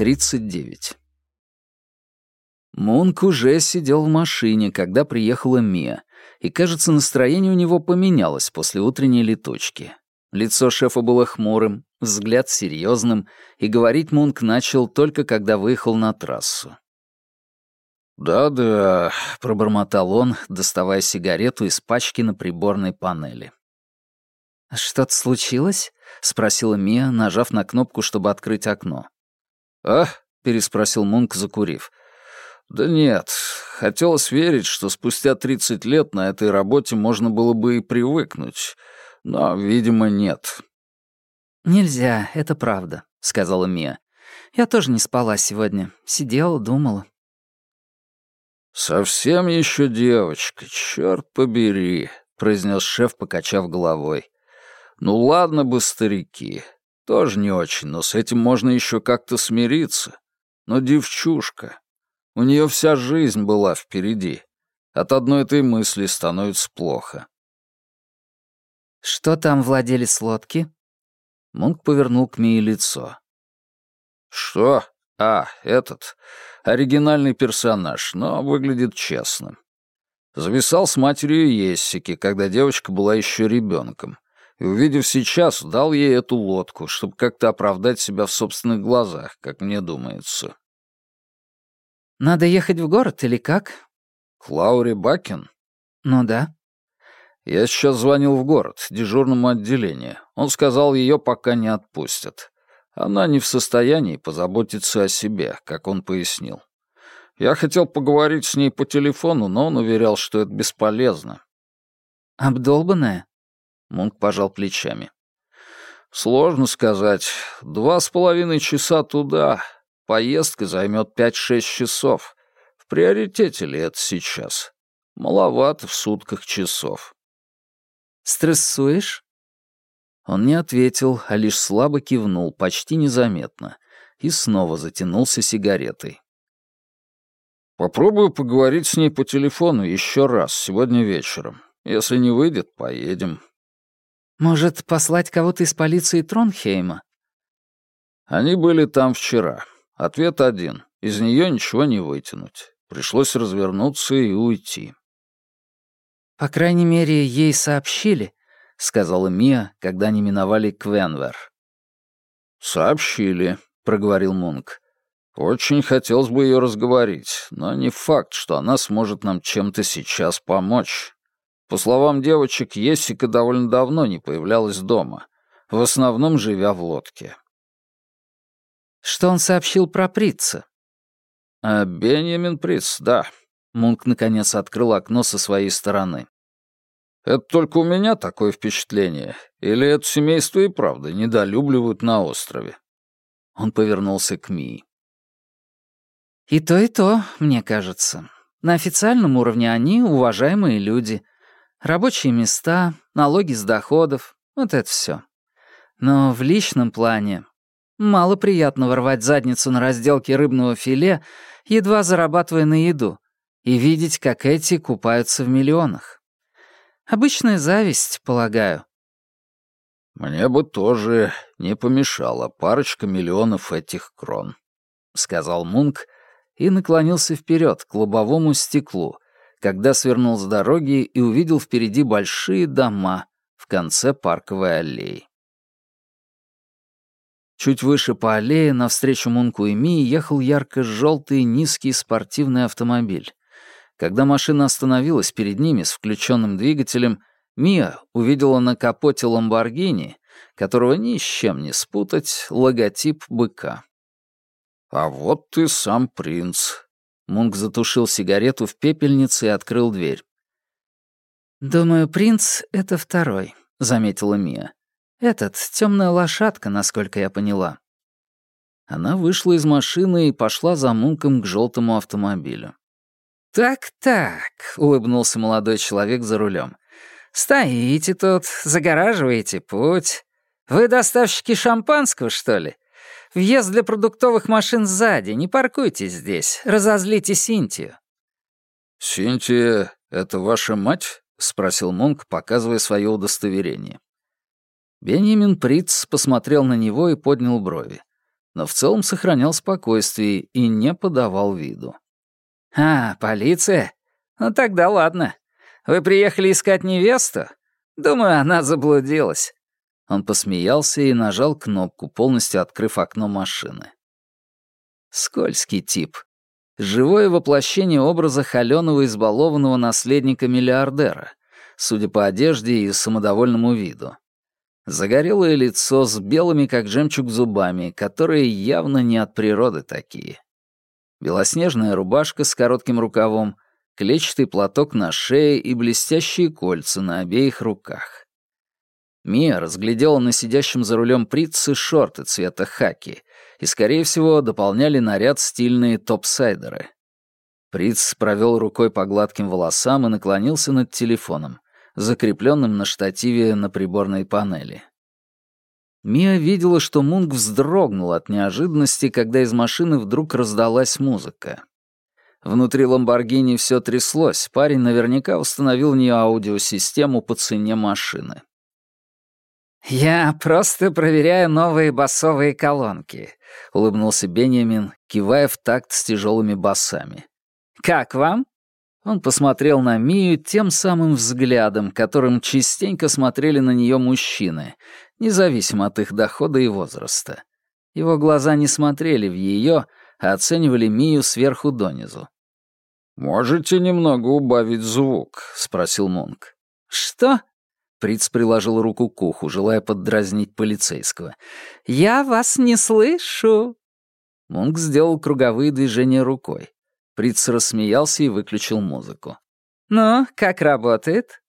39. Мунк уже сидел в машине, когда приехала Мия, и, кажется, настроение у него поменялось после утренней летучки. Лицо шефа было хмурым, взгляд серьезным, и говорить Мунк начал только когда выехал на трассу. «Да-да», — пробормотал он, доставая сигарету из пачки на приборной панели. «Что-то случилось?» — спросила Мия, нажав на кнопку, чтобы открыть окно. «А?» — переспросил Мунк, закурив. «Да нет, хотелось верить, что спустя тридцать лет на этой работе можно было бы и привыкнуть, но, видимо, нет». «Нельзя, это правда», — сказала Мия. «Я тоже не спала сегодня. Сидела, думала. «Совсем еще девочка, черт побери», — произнес шеф, покачав головой. «Ну ладно бы, старики, тоже не очень, но с этим можно еще как-то смириться. Но девчушка, у нее вся жизнь была впереди. От одной этой мысли становится плохо». «Что там владелец лодки?» Мунк повернул к Мии лицо. «Что? А, этот. Оригинальный персонаж, но выглядит честным. Зависал с матерью Ессики, когда девочка была еще ребенком, и, увидев сейчас, дал ей эту лодку, чтобы как-то оправдать себя в собственных глазах, как мне думается. «Надо ехать в город или как?» «К Лауре Бакин?» «Ну да». «Я сейчас звонил в город, дежурному отделению. Он сказал, ее пока не отпустят. Она не в состоянии позаботиться о себе, как он пояснил. Я хотел поговорить с ней по телефону, но он уверял, что это бесполезно. «Обдолбанная?» Мунк пожал плечами. «Сложно сказать. Два с половиной часа туда. Поездка займет пять-шесть часов. В приоритете ли это сейчас? Маловато в сутках часов». «Стрессуешь?» Он не ответил, а лишь слабо кивнул, почти незаметно, и снова затянулся сигаретой. «Попробую поговорить с ней по телефону еще раз сегодня вечером. Если не выйдет, поедем». «Может, послать кого-то из полиции Тронхейма?» «Они были там вчера. Ответ один. Из нее ничего не вытянуть. Пришлось развернуться и уйти». «По крайней мере, ей сообщили, — сказала Мия, когда они миновали Квенвер. «Сообщили», — проговорил Мунк. «Очень хотелось бы ее разговорить, но не факт, что она сможет нам чем-то сейчас помочь. По словам девочек, Ессика довольно давно не появлялась дома, в основном живя в лодке». «Что он сообщил про Прица?» «А Бенjamin Приц, да». Мунк наконец открыл окно со своей стороны. Это только у меня такое впечатление? Или это семейство и правда недолюбливают на острове?» Он повернулся к Мии. «И то, и то, мне кажется. На официальном уровне они уважаемые люди. Рабочие места, налоги с доходов — вот это все. Но в личном плане мало приятно рвать задницу на разделке рыбного филе, едва зарабатывая на еду, и видеть, как эти купаются в миллионах. Обычная зависть, полагаю». «Мне бы тоже не помешала парочка миллионов этих крон», — сказал Мунк и наклонился вперед к лобовому стеклу, когда свернул с дороги и увидел впереди большие дома в конце парковой аллеи. Чуть выше по аллее, навстречу Мунку и Мии, ехал ярко-желтый низкий спортивный автомобиль. Когда машина остановилась перед ними с включенным двигателем, Мия увидела на капоте Ламборгини, которого ни с чем не спутать, логотип быка. «А вот ты сам принц». Мунк затушил сигарету в пепельнице и открыл дверь. «Думаю, принц — это второй», — заметила Мия. «Этот — темная лошадка, насколько я поняла». Она вышла из машины и пошла за Мунком к желтому автомобилю. «Так-так», — улыбнулся молодой человек за рулем. «Стоите тут, загораживаете путь. Вы доставщики шампанского, что ли? Въезд для продуктовых машин сзади, не паркуйтесь здесь, разозлите Синтию». «Синтия — это ваша мать?» — спросил Монк, показывая свое удостоверение. Бенjamin Приц посмотрел на него и поднял брови. но в целом сохранял спокойствие и не подавал виду. «А, полиция? Ну тогда ладно. Вы приехали искать невесту? Думаю, она заблудилась». Он посмеялся и нажал кнопку, полностью открыв окно машины. Скользкий тип. Живое воплощение образа холёного избалованного наследника-миллиардера, судя по одежде и самодовольному виду. Загорелое лицо с белыми, как жемчуг, зубами, которые явно не от природы такие. Белоснежная рубашка с коротким рукавом, клетчатый платок на шее и блестящие кольца на обеих руках. Мия разглядела на сидящем за рулем Притце шорты цвета хаки и, скорее всего, дополняли наряд стильные топсайдеры. Приц провел рукой по гладким волосам и наклонился над телефоном, закрепленным на штативе на приборной панели. Мия видела, что Мунг вздрогнул от неожиданности, когда из машины вдруг раздалась музыка. Внутри Ламборгини все тряслось, парень наверняка установил в нее аудиосистему по цене машины. «Я просто проверяю новые басовые колонки», — улыбнулся Бенjamin, кивая в такт с тяжелыми басами. «Как вам?» Он посмотрел на Мию тем самым взглядом, которым частенько смотрели на нее мужчины, независимо от их дохода и возраста. Его глаза не смотрели в ее, а оценивали Мию сверху донизу. «Можете немного убавить звук?» — спросил Мунк. «Что?» Приц приложил руку к уху, желая поддразнить полицейского. «Я вас не слышу!» Мунк сделал круговые движения рукой. Приц рассмеялся и выключил музыку. «Ну, как работает?»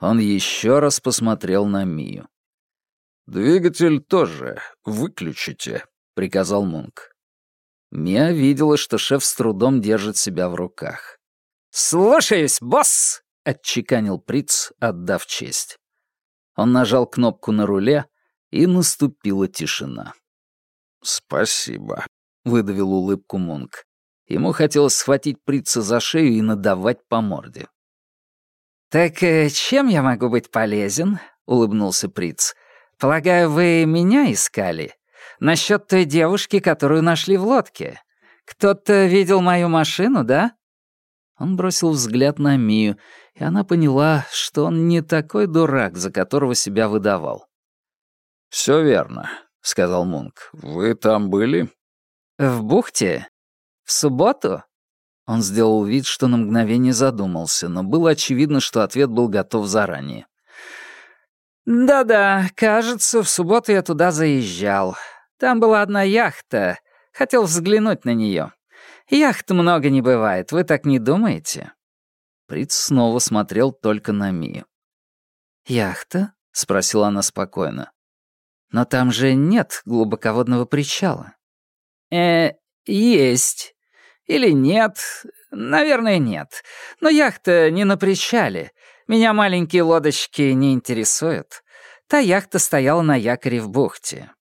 Он еще раз посмотрел на Мию. «Двигатель тоже выключите», — приказал Мунк. Мия видела, что шеф с трудом держит себя в руках. «Слушаюсь, босс!» — отчеканил Приц, отдав честь. Он нажал кнопку на руле, и наступила тишина. «Спасибо», — выдавил улыбку Мунк. Ему хотелось схватить Прица за шею и надавать по морде. «Так э, чем я могу быть полезен?» — улыбнулся Приц. «Полагаю, вы меня искали? Насчет той девушки, которую нашли в лодке. Кто-то видел мою машину, да?» Он бросил взгляд на Мию, и она поняла, что он не такой дурак, за которого себя выдавал. «Все верно», — сказал Мунк. «Вы там были?» «В бухте? В субботу?» Он сделал вид, что на мгновение задумался, но было очевидно, что ответ был готов заранее. «Да-да, кажется, в субботу я туда заезжал. Там была одна яхта. Хотел взглянуть на нее. Яхт много не бывает, вы так не думаете?» Приц снова смотрел только на Мию. «Яхта?» — спросила она спокойно. «Но там же нет глубоководного причала». «Э, есть. Или нет. Наверное, нет. Но яхта не на причале. Меня маленькие лодочки не интересуют. Та яхта стояла на якоре в бухте.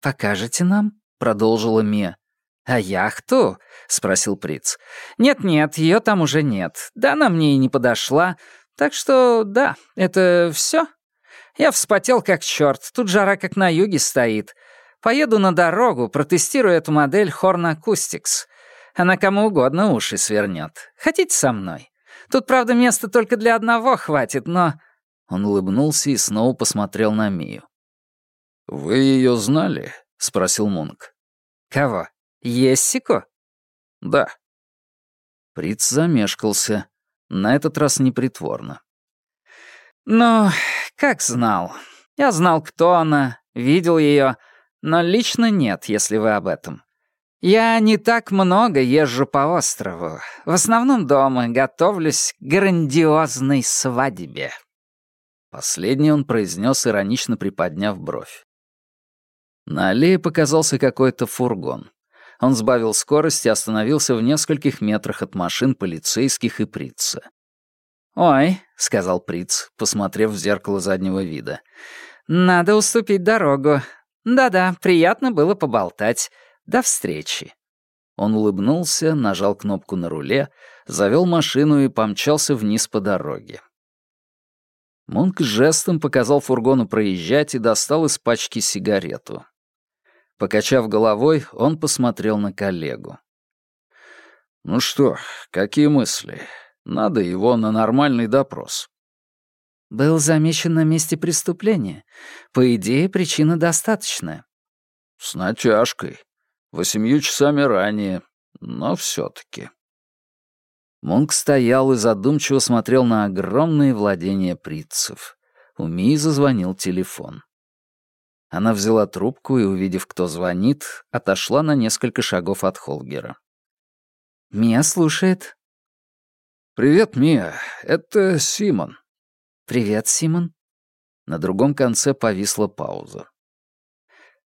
«Покажете нам?» — продолжила Мия. «А яхту?» — спросил Приц. «Нет-нет, ее там уже нет. Да она мне и не подошла. Так что, да, это все. Я вспотел как черт. Тут жара как на юге стоит. Поеду на дорогу, протестирую эту модель Horn Acoustics. Она кому угодно уши свернет. Хотите со мной? Тут, правда, места только для одного хватит, но...» Он улыбнулся и снова посмотрел на Мию. «Вы ее знали?» — спросил Мунк. «Кого? Ессику?» «Да». Приц замешкался, на этот раз непритворно. «Ну, как знал. Я знал, кто она, видел ее, но лично нет, если вы об этом. Я не так много езжу по острову. В основном дома готовлюсь к грандиозной свадьбе». Последний он произнес, иронично приподняв бровь. На аллее показался какой-то фургон. Он сбавил скорость и остановился в нескольких метрах от машин полицейских и Прица. «Ой», — сказал Приц, посмотрев в зеркало заднего вида, — «надо уступить дорогу. Да-да, приятно было поболтать. До встречи». Он улыбнулся, нажал кнопку на руле, завел машину и помчался вниз по дороге. Мунк жестом показал фургону проезжать и достал из пачки сигарету. Покачав головой, он посмотрел на коллегу. «Ну что, какие мысли? Надо его на нормальный допрос». «Был замечен на месте преступления. По идее, причина достаточная». «С натяжкой. Восемью часами ранее. Но все-таки». Мунк стоял и задумчиво смотрел на огромные владения притцев. У Мии зазвонил телефон. Она взяла трубку и, увидев, кто звонит, отошла на несколько шагов от Холгера. «Мия слушает». «Привет, Мия. Это Симон». «Привет, Симон». На другом конце повисла пауза.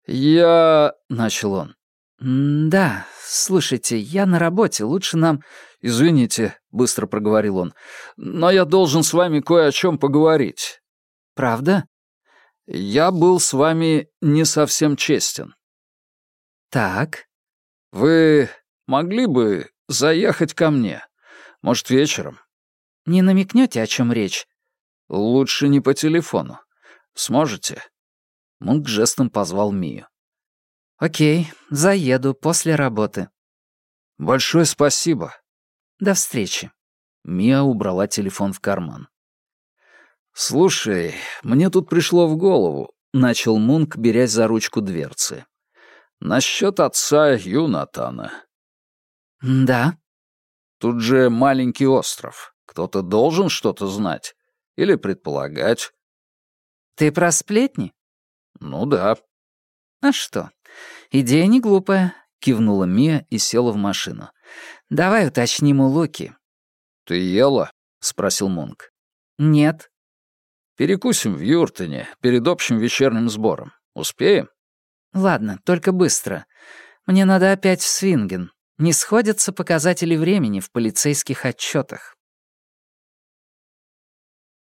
«Я...» — начал он. «Да, слушайте, я на работе, лучше нам...» «Извините», — быстро проговорил он, «но я должен с вами кое о чем поговорить». «Правда?» «Я был с вами не совсем честен». «Так». «Вы могли бы заехать ко мне? Может, вечером?» «Не намекнете, о чем речь?» «Лучше не по телефону. Сможете?» Мунк жестом позвал Мию. «Окей, заеду после работы». «Большое спасибо». «До встречи». Мия убрала телефон в карман. «Слушай, мне тут пришло в голову», — начал Мунк, берясь за ручку дверцы. «Насчет отца Юнатана». «Да». «Тут же маленький остров. Кто-то должен что-то знать. Или предполагать». «Ты про сплетни?» «Ну да». «А что? Идея не глупая», — кивнула Мия и села в машину. «Давай уточним у Луки». «Ты ела?» — спросил Мунк. «Нет». «Перекусим в Юртоне перед общим вечерним сбором. Успеем?» «Ладно, только быстро. Мне надо опять в Свинген. Не сходятся показатели времени в полицейских отчетах.